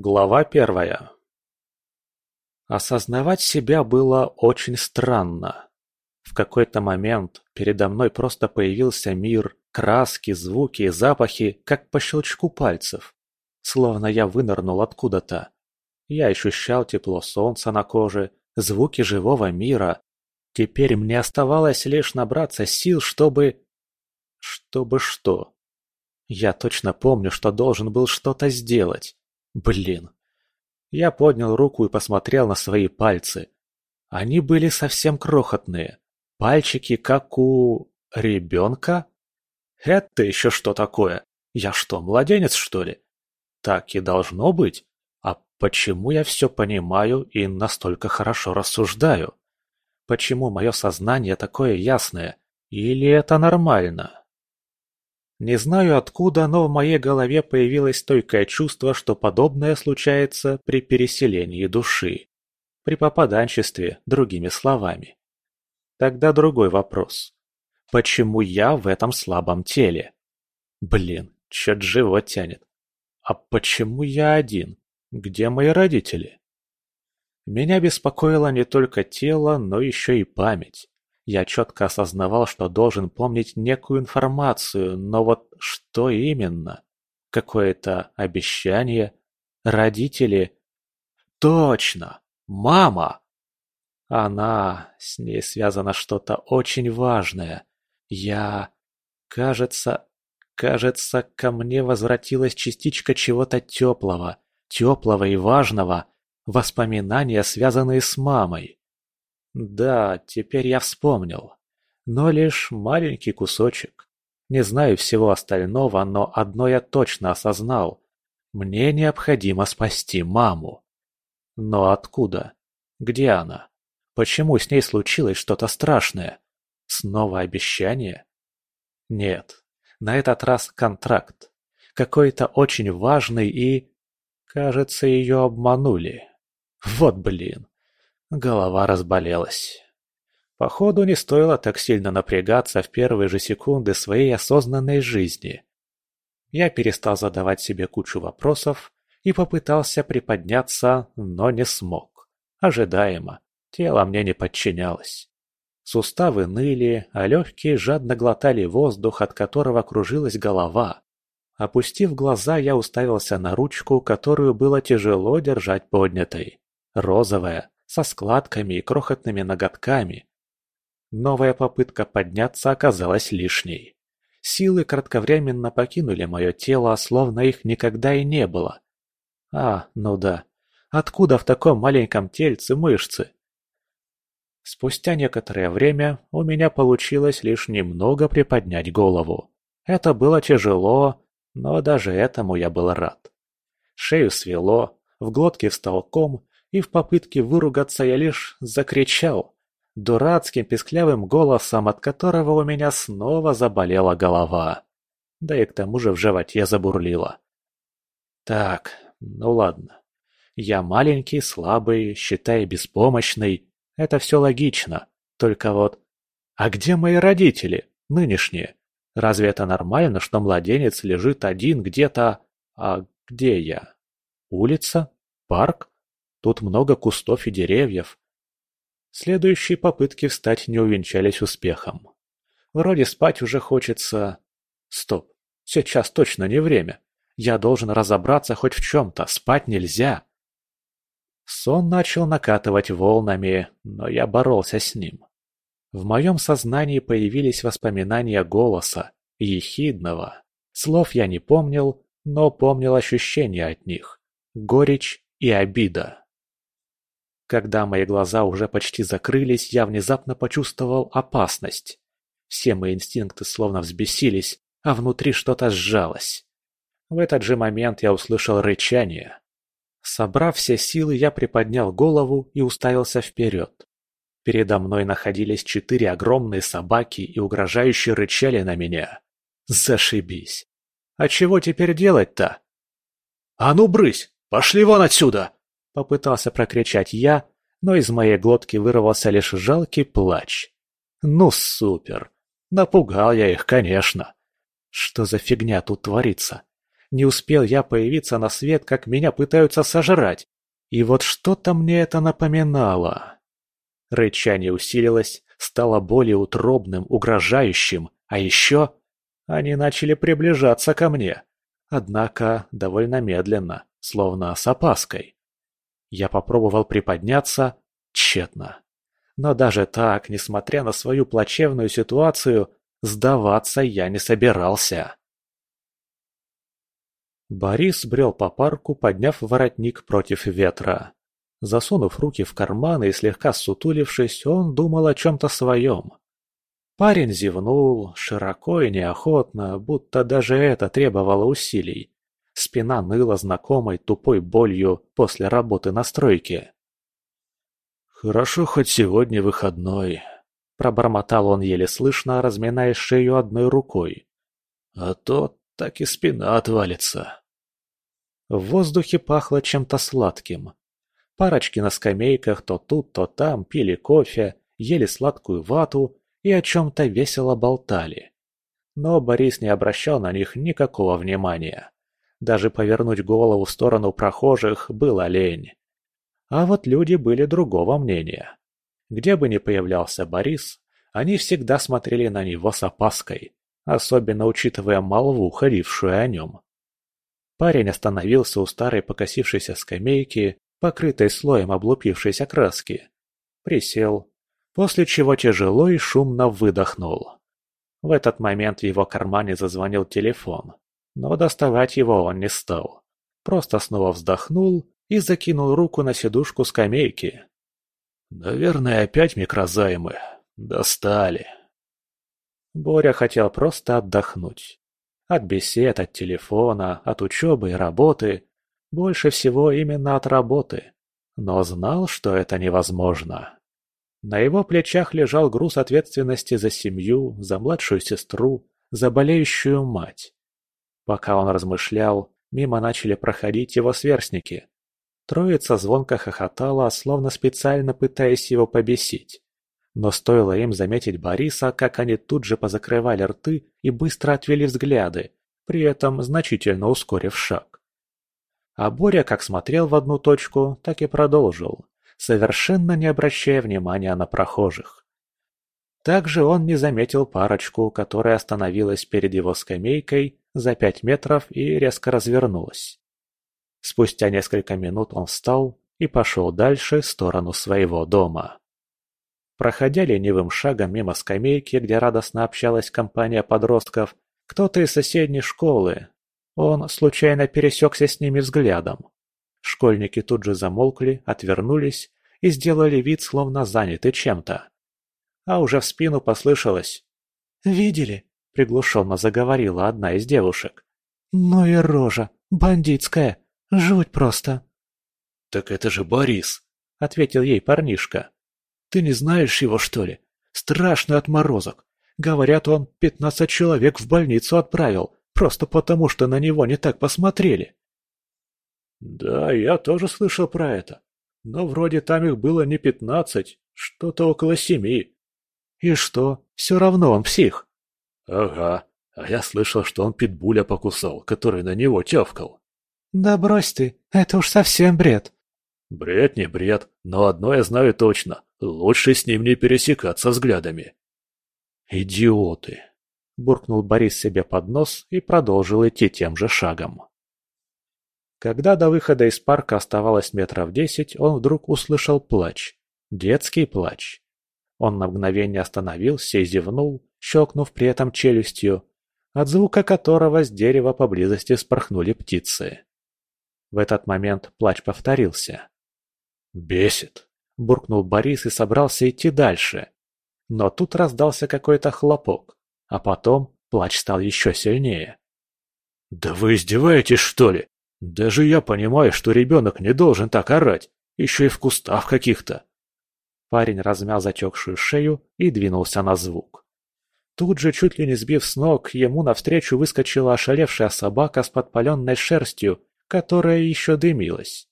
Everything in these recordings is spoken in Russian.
Глава первая Осознавать себя было очень странно. В какой-то момент передо мной просто появился мир, краски, звуки и запахи, как по щелчку пальцев. Словно я вынырнул откуда-то. Я ощущал тепло солнца на коже, звуки живого мира. Теперь мне оставалось лишь набраться сил, чтобы... Чтобы что? Я точно помню, что должен был что-то сделать. Блин. Я поднял руку и посмотрел на свои пальцы. Они были совсем крохотные. Пальчики, как у... ребенка? Это еще что такое? Я что, младенец, что ли? Так и должно быть. А почему я все понимаю и настолько хорошо рассуждаю? Почему мое сознание такое ясное? Или это нормально? Не знаю откуда, но в моей голове появилось стойкое чувство, что подобное случается при переселении души. При попаданчестве, другими словами. Тогда другой вопрос. Почему я в этом слабом теле? Блин, чё-то живот тянет. А почему я один? Где мои родители? Меня беспокоило не только тело, но еще и память. Я четко осознавал, что должен помнить некую информацию, но вот что именно? Какое-то обещание? Родители? Точно! Мама! Она... С ней связано что-то очень важное. Я... Кажется... Кажется, ко мне возвратилась частичка чего-то теплого, теплого и важного, воспоминания, связанные с мамой. Да, теперь я вспомнил. Но лишь маленький кусочек. Не знаю всего остального, но одно я точно осознал. Мне необходимо спасти маму. Но откуда? Где она? Почему с ней случилось что-то страшное? Снова обещание? Нет, на этот раз контракт. Какой-то очень важный и... Кажется, ее обманули. Вот блин. Голова разболелась. Походу, не стоило так сильно напрягаться в первые же секунды своей осознанной жизни. Я перестал задавать себе кучу вопросов и попытался приподняться, но не смог. Ожидаемо. Тело мне не подчинялось. Суставы ныли, а легкие жадно глотали воздух, от которого кружилась голова. Опустив глаза, я уставился на ручку, которую было тяжело держать поднятой. Розовая, со складками и крохотными ноготками. Новая попытка подняться оказалась лишней. Силы кратковременно покинули мое тело, словно их никогда и не было. А, ну да. Откуда в таком маленьком тельце мышцы? Спустя некоторое время у меня получилось лишь немного приподнять голову. Это было тяжело, но даже этому я был рад. Шею свело, в глотке встал ком, и в попытке выругаться я лишь закричал, дурацким песклявым голосом, от которого у меня снова заболела голова. Да и к тому же в животе забурлило. Так, ну ладно. Я маленький, слабый, считай, беспомощный. Это все логично. Только вот... А где мои родители, нынешние? Разве это нормально, что младенец лежит один где-то... А где я? Улица? Парк? Тут много кустов и деревьев. Следующие попытки встать не увенчались успехом. Вроде спать уже хочется... Стоп, сейчас точно не время. Я должен разобраться хоть в чем-то, спать нельзя. Сон начал накатывать волнами, но я боролся с ним. В моем сознании появились воспоминания голоса, ехидного. Слов я не помнил, но помнил ощущения от них. Горечь и обида. Когда мои глаза уже почти закрылись, я внезапно почувствовал опасность. Все мои инстинкты словно взбесились, а внутри что-то сжалось. В этот же момент я услышал рычание. Собрав все силы, я приподнял голову и уставился вперед. Передо мной находились четыре огромные собаки и угрожающе рычали на меня. Зашибись. А чего теперь делать-то? «А ну брысь! Пошли вон отсюда!» Попытался прокричать я, но из моей глотки вырвался лишь жалкий плач. Ну супер! Напугал я их, конечно. Что за фигня тут творится? Не успел я появиться на свет, как меня пытаются сожрать. И вот что-то мне это напоминало. Рычание усилилось, стало более утробным, угрожающим, а еще они начали приближаться ко мне. Однако довольно медленно, словно с опаской. Я попробовал приподняться, тщетно. Но даже так, несмотря на свою плачевную ситуацию, сдаваться я не собирался. Борис брел по парку, подняв воротник против ветра. Засунув руки в карманы и слегка сутулившись, он думал о чем-то своем. Парень зевнул, широко и неохотно, будто даже это требовало усилий. Спина ныла знакомой тупой болью после работы на стройке. «Хорошо, хоть сегодня выходной», — пробормотал он еле слышно, разминая шею одной рукой. «А то так и спина отвалится». В воздухе пахло чем-то сладким. Парочки на скамейках то тут, то там пили кофе, ели сладкую вату и о чем-то весело болтали. Но Борис не обращал на них никакого внимания. Даже повернуть голову в сторону прохожих было лень. А вот люди были другого мнения. Где бы ни появлялся Борис, они всегда смотрели на него с опаской, особенно учитывая молву, ходившую о нем. Парень остановился у старой покосившейся скамейки, покрытой слоем облупившейся краски. Присел, после чего тяжело и шумно выдохнул. В этот момент в его кармане зазвонил телефон, но доставать его он не стал. Просто снова вздохнул и закинул руку на сидушку скамейки. «Наверное, опять микрозаймы. Достали». Боря хотел просто отдохнуть. От бесед, от телефона, от учебы и работы. Больше всего именно от работы. Но знал, что это невозможно. На его плечах лежал груз ответственности за семью, за младшую сестру, за болеющую мать. Пока он размышлял, мимо начали проходить его сверстники. Троица звонко хохотала, словно специально пытаясь его побесить. Но стоило им заметить Бориса, как они тут же позакрывали рты и быстро отвели взгляды, при этом значительно ускорив шаг. А Боря как смотрел в одну точку, так и продолжил, совершенно не обращая внимания на прохожих. Также он не заметил парочку, которая остановилась перед его скамейкой за пять метров и резко развернулась. Спустя несколько минут он встал и пошел дальше в сторону своего дома. Проходя ленивым шагом мимо скамейки, где радостно общалась компания подростков, кто-то из соседней школы, он случайно пересекся с ними взглядом. Школьники тут же замолкли, отвернулись и сделали вид, словно заняты чем-то. А уже в спину послышалось «Видели?» — приглушенно заговорила одна из девушек. «Ну и рожа, бандитская, Жуть просто. «Так это же Борис», — ответил ей парнишка. «Ты не знаешь его, что ли? Страшный отморозок. Говорят, он пятнадцать человек в больницу отправил, просто потому что на него не так посмотрели». «Да, я тоже слышал про это. Но вроде там их было не пятнадцать, что-то около семи». «И что, все равно он псих?» «Ага, а я слышал, что он питбуля покусал, который на него тявкал». «Да брось ты, это уж совсем бред». «Бред не бред, но одно я знаю точно. Лучше с ним не пересекаться взглядами». «Идиоты!» – буркнул Борис себе под нос и продолжил идти тем же шагом. Когда до выхода из парка оставалось метров десять, он вдруг услышал плач. Детский плач. Он на мгновение остановился и зевнул, щелкнув при этом челюстью, от звука которого с дерева поблизости спорхнули птицы. В этот момент плач повторился. «Бесит!» – буркнул Борис и собрался идти дальше. Но тут раздался какой-то хлопок, а потом плач стал еще сильнее. «Да вы издеваетесь, что ли? Даже я понимаю, что ребенок не должен так орать, еще и в кустах каких-то!» Парень размял затекшую шею и двинулся на звук. Тут же, чуть ли не сбив с ног, ему навстречу выскочила ошалевшая собака с подпаленной шерстью которая еще дымилась.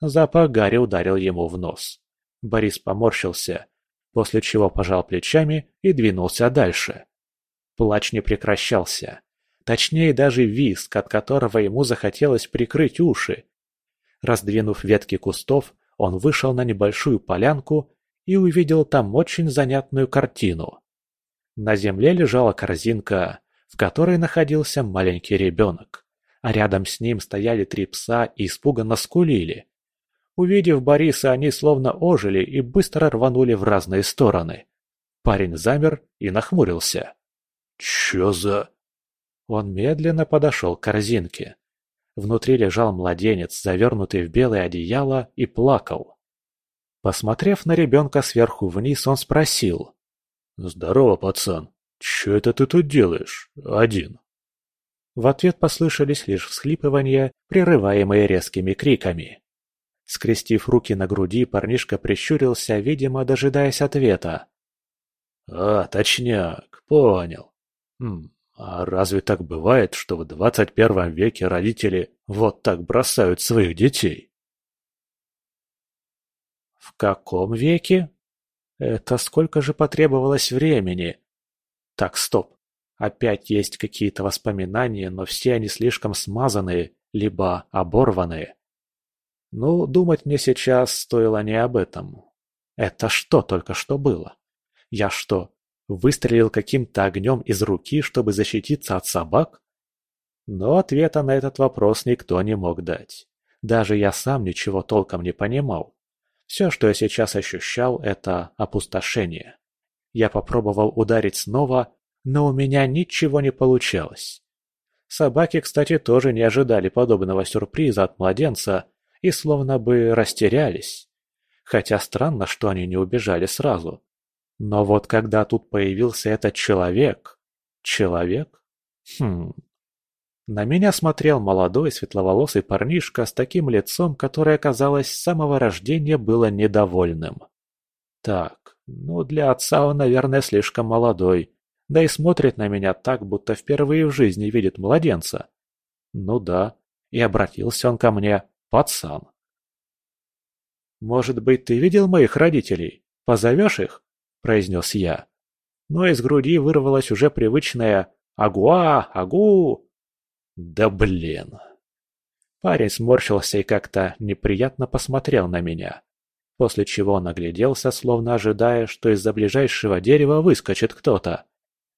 Запах Гарри ударил ему в нос. Борис поморщился, после чего пожал плечами и двинулся дальше. Плач не прекращался. Точнее, даже виск, от которого ему захотелось прикрыть уши. Раздвинув ветки кустов, он вышел на небольшую полянку и увидел там очень занятную картину. На земле лежала корзинка, в которой находился маленький ребенок, а рядом с ним стояли три пса и испуганно скулили. Увидев Бориса, они словно ожили и быстро рванули в разные стороны. Парень замер и нахмурился. «Чё за...» Он медленно подошел к корзинке. Внутри лежал младенец, завернутый в белое одеяло, и плакал. Посмотрев на ребенка сверху вниз, он спросил. «Здорово, пацан. Чё это ты тут делаешь? Один?» В ответ послышались лишь всхлипывания, прерываемые резкими криками. Скрестив руки на груди, парнишка прищурился, видимо, дожидаясь ответа. «А, точняк, понял. Хм, а разве так бывает, что в двадцать первом веке родители вот так бросают своих детей? В каком веке? Это сколько же потребовалось времени? Так, стоп. Опять есть какие-то воспоминания, но все они слишком смазанные, либо оборванные. Ну, думать мне сейчас стоило не об этом. Это что только что было? Я что, Выстрелил каким-то огнем из руки, чтобы защититься от собак? Но ответа на этот вопрос никто не мог дать. Даже я сам ничего толком не понимал. Все, что я сейчас ощущал, это опустошение. Я попробовал ударить снова, но у меня ничего не получалось. Собаки, кстати, тоже не ожидали подобного сюрприза от младенца и словно бы растерялись. Хотя странно, что они не убежали сразу. Но вот когда тут появился этот человек... Человек? Хм... На меня смотрел молодой светловолосый парнишка с таким лицом, которое, казалось, с самого рождения было недовольным. Так, ну для отца он, наверное, слишком молодой, да и смотрит на меня так, будто впервые в жизни видит младенца. Ну да, и обратился он ко мне, пацан. «Может быть, ты видел моих родителей? Позовешь их?» – произнес я. Но из груди вырвалось уже привычное «Агуа! Агу!» «Да блин!» Парень сморщился и как-то неприятно посмотрел на меня, после чего нагляделся, словно ожидая, что из-за ближайшего дерева выскочит кто-то.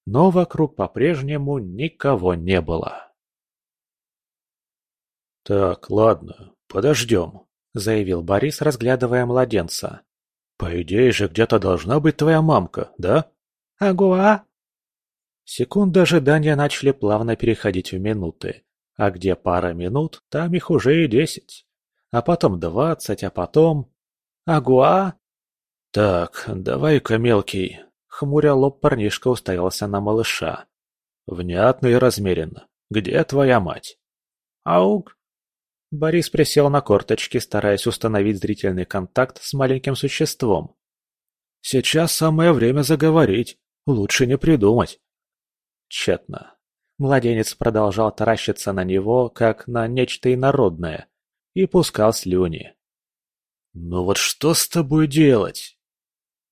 Но вокруг по-прежнему никого не было. «Так, ладно, подождем», — заявил Борис, разглядывая младенца. «По идее же где-то должна быть твоя мамка, да?» «Агуа!» Секунды ожидания начали плавно переходить в минуты. А где пара минут, там их уже и десять. А потом двадцать, а потом... «Агуа!» «Так, давай-ка, мелкий!» Хмуря лоб парнишка уставился на малыша. «Внятно и размеренно. Где твоя мать?» «Ауг!» Борис присел на корточки, стараясь установить зрительный контакт с маленьким существом. «Сейчас самое время заговорить. Лучше не придумать». Тщетно. Младенец продолжал таращиться на него, как на нечто инородное, и пускал слюни. «Ну вот что с тобой делать?»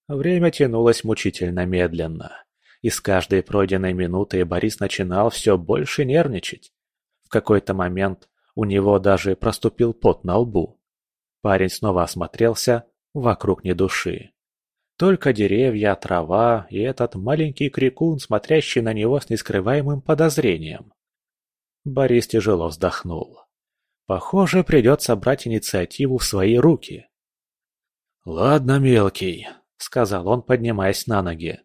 Время тянулось мучительно медленно, и с каждой пройденной минутой Борис начинал все больше нервничать. В какой-то момент у него даже проступил пот на лбу. Парень снова осмотрелся, вокруг ни души. Только деревья, трава и этот маленький крикун, смотрящий на него с нескрываемым подозрением. Борис тяжело вздохнул. Похоже, придется брать инициативу в свои руки. «Ладно, мелкий», — сказал он, поднимаясь на ноги.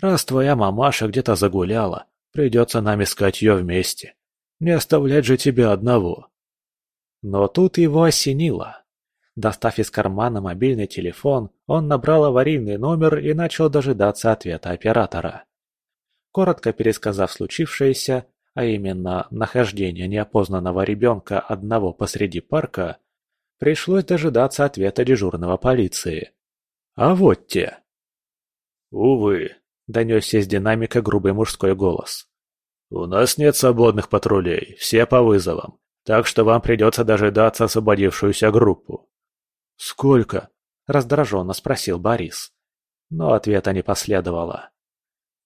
«Раз твоя мамаша где-то загуляла, придется нам искать ее вместе. Не оставлять же тебя одного. Но тут его осенило. Достав из кармана мобильный телефон, он набрал аварийный номер и начал дожидаться ответа оператора. Коротко пересказав случившееся, а именно нахождение неопознанного ребенка одного посреди парка, пришлось дожидаться ответа дежурного полиции. А вот те. «Увы», — донесся из динамика грубый мужской голос. «У нас нет свободных патрулей, все по вызовам, так что вам придется дожидаться освободившуюся группу». «Сколько?» – раздраженно спросил Борис. Но ответа не последовало.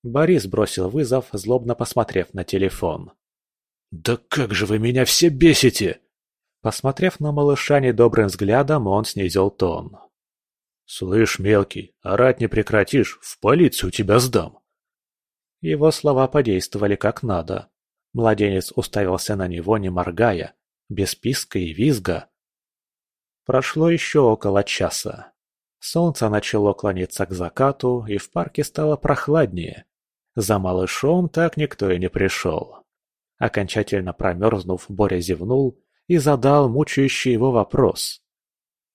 Борис бросил вызов, злобно посмотрев на телефон. «Да как же вы меня все бесите!» Посмотрев на малыша недобрым взглядом, он снизил тон. «Слышь, мелкий, орать не прекратишь, в полицию тебя сдам!» Его слова подействовали как надо. Младенец уставился на него, не моргая, без писка и визга. Прошло еще около часа. Солнце начало клониться к закату, и в парке стало прохладнее. За малышом так никто и не пришел. Окончательно промерзнув, Боря зевнул и задал мучающий его вопрос.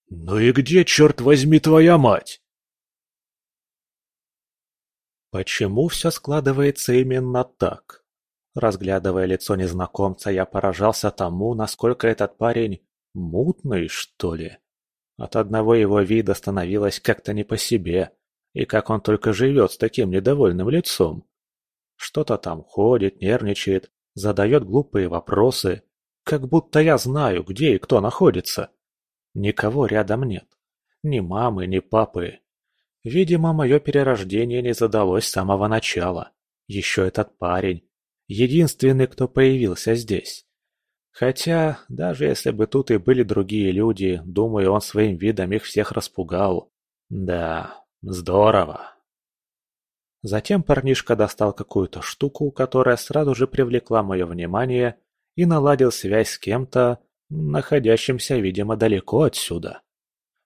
«Ну и где, черт возьми, твоя мать?» Почему все складывается именно так? Разглядывая лицо незнакомца, я поражался тому, насколько этот парень мутный, что ли. От одного его вида становилось как-то не по себе, и как он только живет с таким недовольным лицом. Что-то там ходит, нервничает, задает глупые вопросы, как будто я знаю, где и кто находится. Никого рядом нет. Ни мамы, ни папы. Видимо, мое перерождение не задалось с самого начала. Еще этот парень. Единственный, кто появился здесь. Хотя, даже если бы тут и были другие люди, думаю, он своим видом их всех распугал. Да, здорово. Затем парнишка достал какую-то штуку, которая сразу же привлекла мое внимание, и наладил связь с кем-то, находящимся, видимо, далеко отсюда.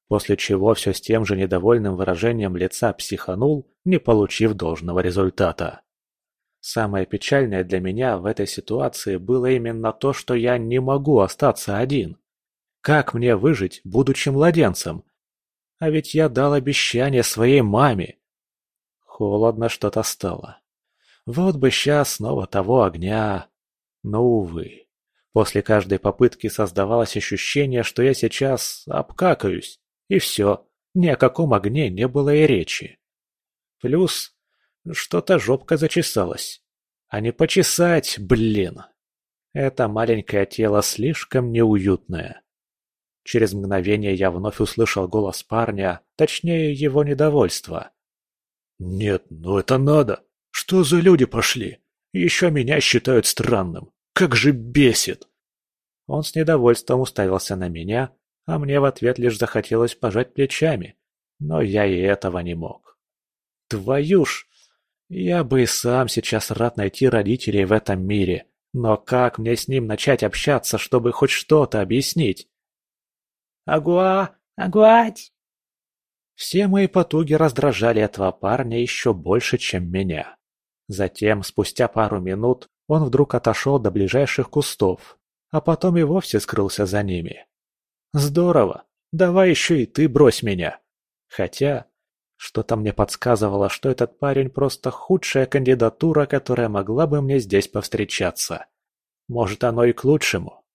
После чего все с тем же недовольным выражением лица психанул, не получив должного результата. Самое печальное для меня в этой ситуации было именно то, что я не могу остаться один. Как мне выжить, будучи младенцем? А ведь я дал обещание своей маме. Холодно что-то стало. Вот бы сейчас снова того огня. Но, увы. После каждой попытки создавалось ощущение, что я сейчас обкакаюсь. И все. Ни о каком огне не было и речи. Плюс что-то жопка зачесалась. А не почесать, блин. Это маленькое тело слишком неуютное. Через мгновение я вновь услышал голос парня, точнее его недовольство. «Нет, ну это надо! Что за люди пошли? Еще меня считают странным. Как же бесит!» Он с недовольством уставился на меня, а мне в ответ лишь захотелось пожать плечами, но я и этого не мог. Твою ж! Я бы и сам сейчас рад найти родителей в этом мире, но как мне с ним начать общаться, чтобы хоть что-то объяснить? Агуа! Агуать! Все мои потуги раздражали этого парня еще больше, чем меня. Затем, спустя пару минут, он вдруг отошел до ближайших кустов, а потом и вовсе скрылся за ними. Здорово, давай еще и ты брось меня. Хотя, что-то мне подсказывало, что этот парень просто худшая кандидатура, которая могла бы мне здесь повстречаться. Может, оно и к лучшему.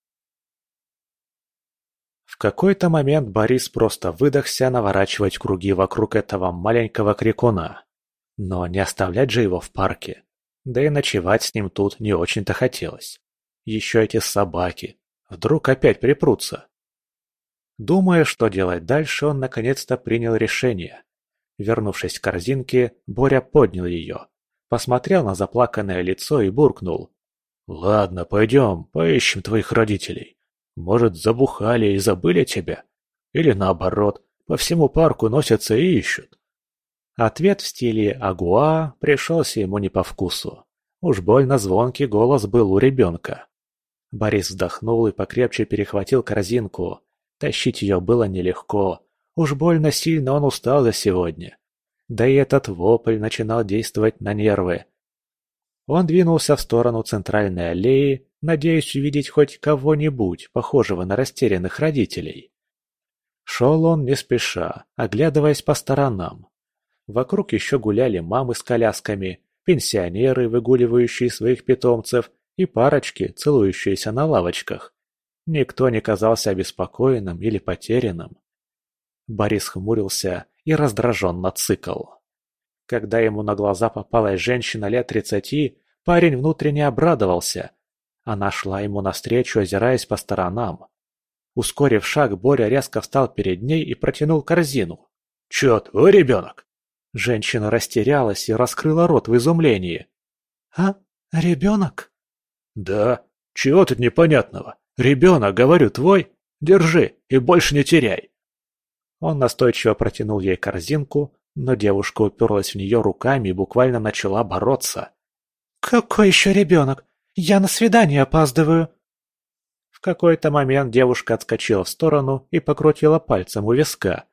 В какой-то момент Борис просто выдохся наворачивать круги вокруг этого маленького крикуна. Но не оставлять же его в парке. Да и ночевать с ним тут не очень-то хотелось. Еще эти собаки. Вдруг опять припрутся. Думая, что делать дальше, он наконец-то принял решение. Вернувшись к корзинке, Боря поднял ее, посмотрел на заплаканное лицо и буркнул. «Ладно, пойдем, поищем твоих родителей. Может, забухали и забыли тебя? Или наоборот, по всему парку носятся и ищут?» Ответ в стиле «Агуа» пришелся ему не по вкусу. Уж больно звонкий голос был у ребенка. Борис вздохнул и покрепче перехватил корзинку. Тащить ее было нелегко. Уж больно сильно он устал за сегодня. Да и этот вопль начинал действовать на нервы. Он двинулся в сторону центральной аллеи, надеясь увидеть хоть кого-нибудь, похожего на растерянных родителей. Шел он не спеша, оглядываясь по сторонам. Вокруг еще гуляли мамы с колясками, пенсионеры, выгуливающие своих питомцев, и парочки, целующиеся на лавочках. Никто не казался обеспокоенным или потерянным. Борис хмурился и раздраженно цикл. Когда ему на глаза попалась женщина лет тридцати, парень внутренне обрадовался. Она шла ему навстречу, озираясь по сторонам. Ускорив шаг, Боря резко встал перед ней и протянул корзину. «Чё твой ребенок?» Женщина растерялась и раскрыла рот в изумлении. «А? Ребенок?» «Да. Чего тут непонятного? Ребенок, говорю, твой? Держи и больше не теряй!» Он настойчиво протянул ей корзинку, но девушка уперлась в нее руками и буквально начала бороться. «Какой еще ребенок? Я на свидание опаздываю!» В какой-то момент девушка отскочила в сторону и покрутила пальцем у виска,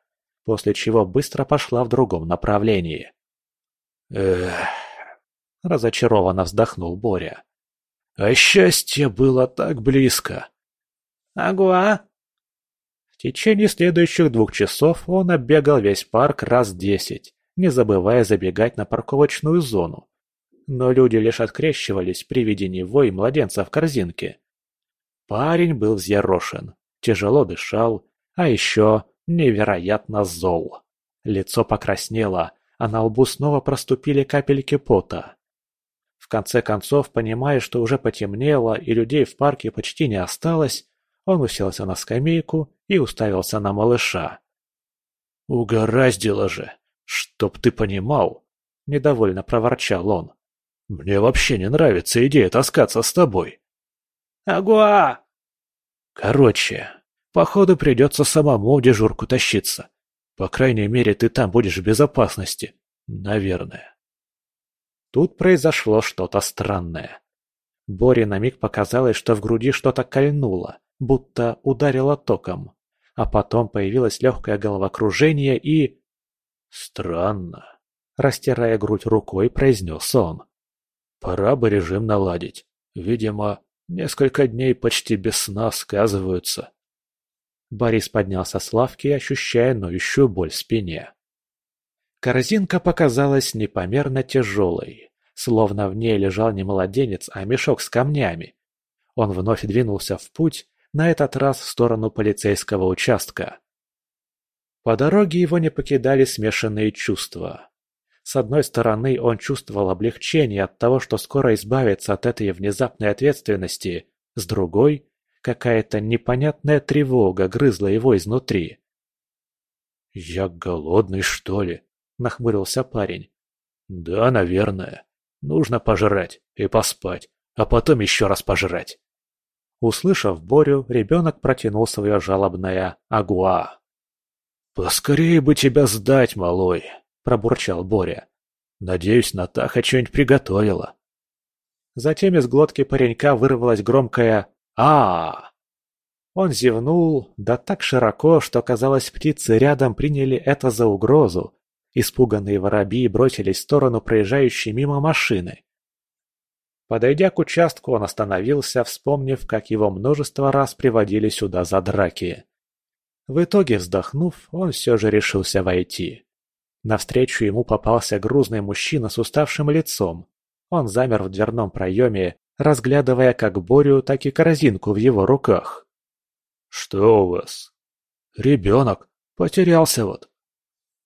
после чего быстро пошла в другом направлении. «Эх...» – разочарованно вздохнул Боря. «А счастье было так близко!» «Агуа!» В течение следующих двух часов он оббегал весь парк раз десять, не забывая забегать на парковочную зону. Но люди лишь открещивались при виде него и младенца в корзинке. Парень был взъерошен, тяжело дышал, а еще невероятно зол. Лицо покраснело, а на лбу снова проступили капельки пота. В конце концов, понимая, что уже потемнело и людей в парке почти не осталось, он уселся на скамейку и уставился на малыша. «Угораздило же! Чтоб ты понимал!» – недовольно проворчал он. «Мне вообще не нравится идея таскаться с тобой!» «Агуа!» «Короче, походу придется самому в дежурку тащиться. По крайней мере, ты там будешь в безопасности. Наверное». Тут произошло что-то странное. Боре на миг показалось, что в груди что-то кольнуло будто ударило током. А потом появилось легкое головокружение и... «Странно», — растирая грудь рукой, произнес он. «Пора бы режим наладить. Видимо, несколько дней почти без сна сказываются». Борис поднялся с лавки, ощущая ноющую боль в спине. Корзинка показалась непомерно тяжелой, словно в ней лежал не младенец, а мешок с камнями. Он вновь двинулся в путь, на этот раз в сторону полицейского участка. По дороге его не покидали смешанные чувства. С одной стороны, он чувствовал облегчение от того, что скоро избавится от этой внезапной ответственности, с другой – какая-то непонятная тревога грызла его изнутри. «Я голодный, что ли?» – нахмурился парень. «Да, наверное. Нужно пожрать и поспать, а потом еще раз пожрать». Услышав Борю, ребенок протянул свое жалобное «Агуа». «Поскорее бы тебя сдать, малой!» – пробурчал Боря. «Надеюсь, Натаха что-нибудь приготовила». Затем из глотки паренька вырвалось громкое а, Он зевнул, да так широко, что, казалось, птицы рядом приняли это за угрозу. Испуганные воробьи бросились в сторону проезжающей мимо машины. Подойдя к участку, он остановился, вспомнив, как его множество раз приводили сюда за драки. В итоге, вздохнув, он все же решился войти. Навстречу ему попался грузный мужчина с уставшим лицом. Он замер в дверном проеме, разглядывая как Борю, так и корзинку в его руках. «Что у вас?» «Ребенок. Потерялся вот».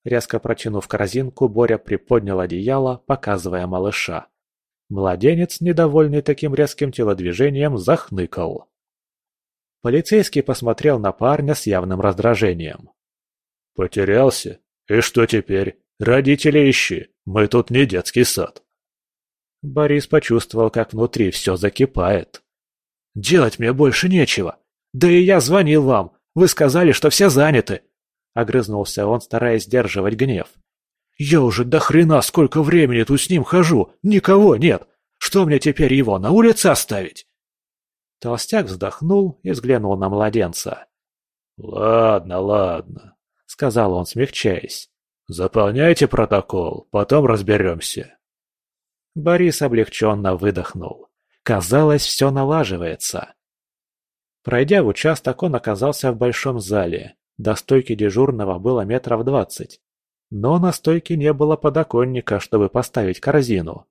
Резко протянув корзинку, Боря приподнял одеяло, показывая малыша. Младенец, недовольный таким резким телодвижением, захныкал. Полицейский посмотрел на парня с явным раздражением. «Потерялся? И что теперь? Родители ищи, мы тут не детский сад». Борис почувствовал, как внутри все закипает. «Делать мне больше нечего. Да и я звонил вам. Вы сказали, что все заняты». Огрызнулся он, стараясь сдерживать гнев. Я уже до хрена сколько времени тут с ним хожу, никого нет. Что мне теперь его на улице оставить? Толстяк вздохнул и взглянул на младенца. «Ладно, ладно», — сказал он, смягчаясь. «Заполняйте протокол, потом разберемся». Борис облегченно выдохнул. Казалось, все налаживается. Пройдя в участок, он оказался в большом зале. До стойки дежурного было метров двадцать. Но на стойке не было подоконника, чтобы поставить корзину.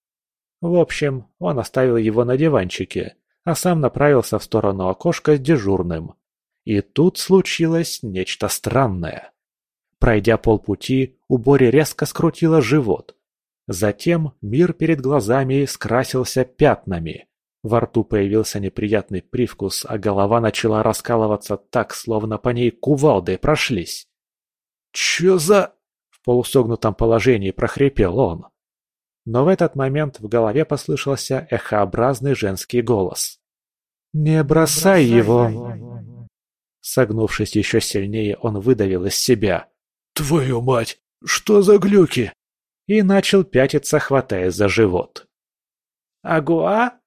В общем, он оставил его на диванчике, а сам направился в сторону окошка с дежурным. И тут случилось нечто странное. Пройдя полпути, у Бори резко скрутило живот. Затем мир перед глазами скрасился пятнами. Во рту появился неприятный привкус, а голова начала раскалываться так, словно по ней кувалдой прошлись. «Чё за...» В полусогнутом положении прохрипел он. Но в этот момент в голове послышался эхообразный женский голос. «Не бросай, его!» Согнувшись еще сильнее, он выдавил из себя. «Твою мать! Что за глюки?» И начал пятиться, хватаясь за живот. «Агуа?»